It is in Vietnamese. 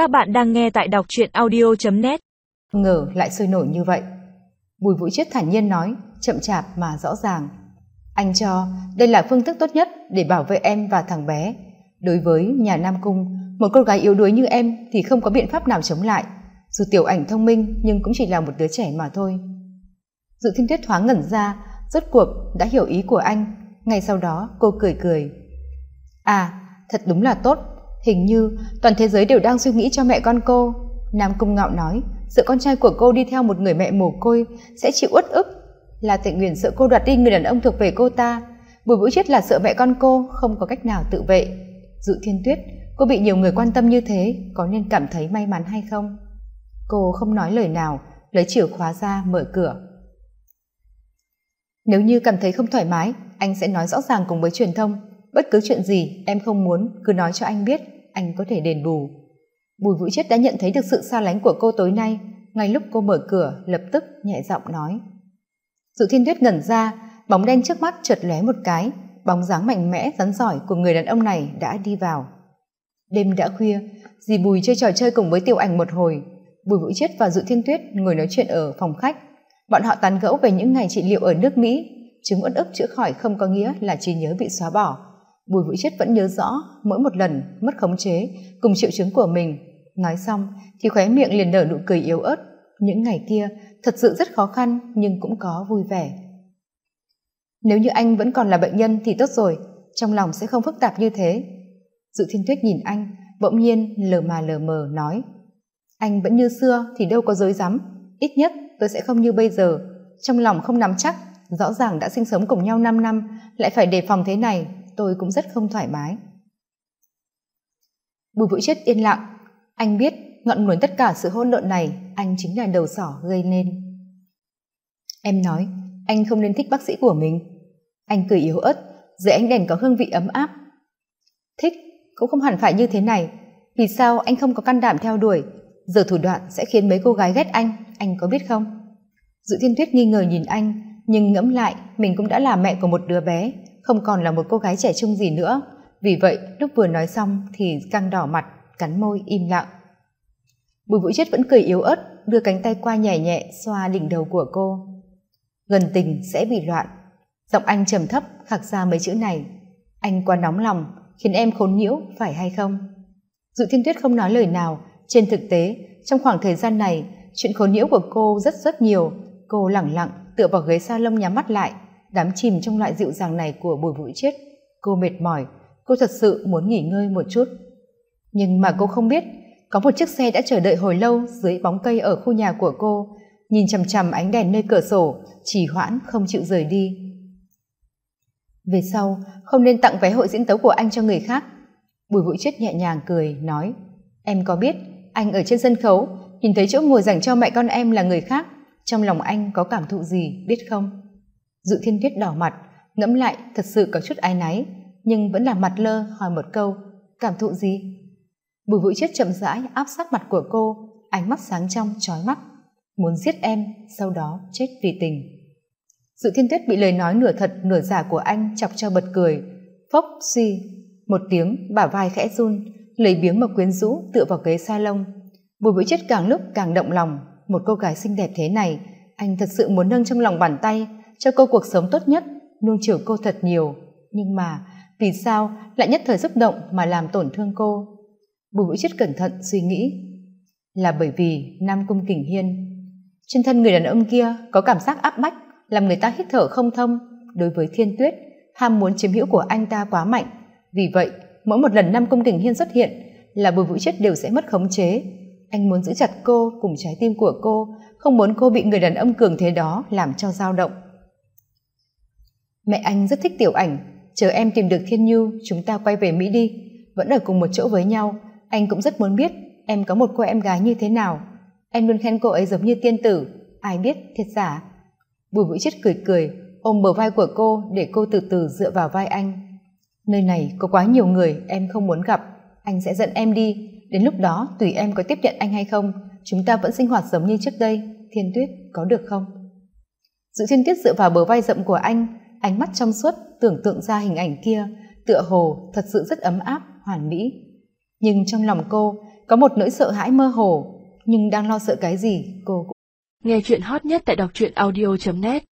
Các bạn đang nghe tại đọc truyện audio.net Ngờ lại sôi nổi như vậy. Bùi Vũ Chiết thản nhiên nói, chậm chạp mà rõ ràng. Anh cho, đây là phương thức tốt nhất để bảo vệ em và thằng bé. Đối với nhà Nam Cung, một cô gái yếu đuối như em thì không có biện pháp nào chống lại. Dù tiểu ảnh thông minh nhưng cũng chỉ là một đứa trẻ mà thôi. Dự thiên tuyết thoáng ngẩn ra, rốt cuộc đã hiểu ý của anh. Ngay sau đó cô cười cười. À, thật đúng là tốt. Hình như toàn thế giới đều đang suy nghĩ cho mẹ con cô. Nam Cung Ngạo nói, sợ con trai của cô đi theo một người mẹ mồ côi sẽ chịu uất ức. Là tịnh nguyện sợ cô đoạt đi người đàn ông thuộc về cô ta. Bùi Vũ Chết là sợ mẹ con cô không có cách nào tự vệ. Dụ Thiên Tuyết, cô bị nhiều người quan tâm như thế, có nên cảm thấy may mắn hay không? Cô không nói lời nào, lấy chìa khóa ra mở cửa. Nếu như cảm thấy không thoải mái, anh sẽ nói rõ ràng cùng với truyền thông. Bất cứ chuyện gì em không muốn cứ nói cho anh biết, anh có thể đền bù. Bùi Vũ Chết đã nhận thấy được sự xa lánh của cô tối nay, ngay lúc cô mở cửa lập tức nhẹ giọng nói. dự Thiên Tuyết ngẩn ra, bóng đen trước mắt chợt lóe một cái, bóng dáng mạnh mẽ rắn giỏi của người đàn ông này đã đi vào. Đêm đã khuya, dì Bùi chơi trò chơi cùng với Tiểu Ảnh một hồi, Bùi Vũ Chết và dự Thiên Tuyết ngồi nói chuyện ở phòng khách. Bọn họ tán gẫu về những ngày trị liệu ở nước Mỹ, chứng uất ức chữa khỏi không có nghĩa là trí nhớ bị xóa bỏ. Bùi Vũ Chết vẫn nhớ rõ mỗi một lần mất khống chế cùng triệu chứng của mình. Nói xong thì khóe miệng liền nở nụ cười yếu ớt. Những ngày kia thật sự rất khó khăn nhưng cũng có vui vẻ. Nếu như anh vẫn còn là bệnh nhân thì tốt rồi, trong lòng sẽ không phức tạp như thế. Dự Thiên Tuyết nhìn anh, bỗng nhiên lờ mà lờ mờ nói. Anh vẫn như xưa thì đâu có dối rắm ít nhất tôi sẽ không như bây giờ. Trong lòng không nắm chắc, rõ ràng đã sinh sống cùng nhau 5 năm, lại phải đề phòng thế này, tôi cũng rất không thoải mái. Bùi Vũ Chết yên lặng, anh biết ngọn nguồn tất cả sự hỗn lộn này anh chính là đầu sỏ gây nên. Em nói, anh không nên thích bác sĩ của mình. Anh cười yếu ớt, dưới ánh đèn có hương vị ấm áp. Thích, cũng không hẳn phải như thế này. Vì sao anh không có can đảm theo đuổi? Giờ thủ đoạn sẽ khiến mấy cô gái ghét anh, anh có biết không? Dự thiên tuyết nghi ngờ nhìn anh, nhưng ngẫm lại mình cũng đã là mẹ của một đứa bé, không còn là một cô gái trẻ trung gì nữa. Vì vậy, lúc vừa nói xong thì căng đỏ mặt, cắn môi im lặng. Bùi Vũ Chết vẫn cười yếu ớt, đưa cánh tay qua nhẹ nhẹ xoa đỉnh đầu của cô. Gần tình sẽ bị loạn. Giọng anh trầm thấp khạc ra mấy chữ này. Anh quá nóng lòng, khiến em khốn nhiễu, phải hay không? Dụ Thiên Tuyết không nói lời nào. Trên thực tế, trong khoảng thời gian này, chuyện khốn nhiễu của cô rất rất nhiều. Cô lẳng lặng tựa vào ghế salon nhắm mắt lại, đắm chìm trong loại dịu dàng này của Bùi Vũ Chết. Cô mệt mỏi, cô thật sự muốn nghỉ ngơi một chút. Nhưng mà cô không biết, có một chiếc xe đã chờ đợi hồi lâu dưới bóng cây ở khu nhà của cô, nhìn chằm chằm ánh đèn nơi cửa sổ, trì hoãn không chịu rời đi. Về sau, không nên tặng vé hội diễn tấu của anh cho người khác. Bùi Vũ Chết nhẹ nhàng cười, nói, em có biết, anh ở trên sân khấu, nhìn thấy chỗ ngồi dành cho mẹ con em là người khác, trong lòng anh có cảm thụ gì, biết không? Dự thiên tuyết đỏ mặt, ngẫm lại thật sự có chút ai náy, nhưng vẫn là mặt lơ hỏi một câu, cảm thụ gì? Bùi Vũ Chết chậm rãi áp sát mặt của cô, ánh mắt sáng trong, trói mắt, muốn giết em, sau đó chết vì tình. Dự thiên tuyết bị lời nói nửa thật nửa giả của anh chọc cho bật cười, phốc suy, một tiếng bả vai khẽ run, lấy biếng mà quyến rũ tựa vào ghế salon. Bùi Vũ Chết càng lúc càng động lòng, một cô gái xinh đẹp thế này, anh thật sự muốn nâng trong lòng bàn tay, cho cô cuộc sống tốt nhất, nuông chiều cô thật nhiều. Nhưng mà, vì sao lại nhất thời xúc động mà làm tổn thương cô? Bùi Vũ Chết cẩn thận suy nghĩ. Là bởi vì Nam Cung Kình Hiên. Trên thân người đàn ông kia có cảm giác áp bách, làm người ta hít thở không thông. Đối với Thiên Tuyết, ham muốn chiếm hữu của anh ta quá mạnh. Vì vậy, mỗi một lần Nam Cung Kình Hiên xuất hiện là Bùi Vũ Chết đều sẽ mất khống chế. Anh muốn giữ chặt cô cùng trái tim của cô, không muốn cô bị người đàn ông cường thế đó làm cho dao động. Mẹ anh rất thích tiểu ảnh, chờ em tìm được Thiên Nhu, chúng ta quay về Mỹ đi, vẫn ở cùng một chỗ với nhau. Anh cũng rất muốn biết em có một cô em gái như thế nào. Em luôn khen cô ấy giống như tiên tử, ai biết thiệt giả. Bùi Vũ Chết cười cười, ôm bờ vai của cô để cô từ từ dựa vào vai anh. Nơi này có quá nhiều người em không muốn gặp, anh sẽ dẫn em đi, đến lúc đó tùy em có tiếp nhận anh hay không, chúng ta vẫn sinh hoạt giống như trước đây, Thiên Tuyết có được không? Dự Thiên Tuyết dựa vào bờ vai rậm của anh, ánh mắt trong suốt tưởng tượng ra hình ảnh kia, tựa hồ thật sự rất ấm áp, hoàn mỹ. Nhưng trong lòng cô, có một nỗi sợ hãi mơ hồ, nhưng đang lo sợ cái gì, cô cũng nghe chuyện hot nhất tại đọc truyện audio net.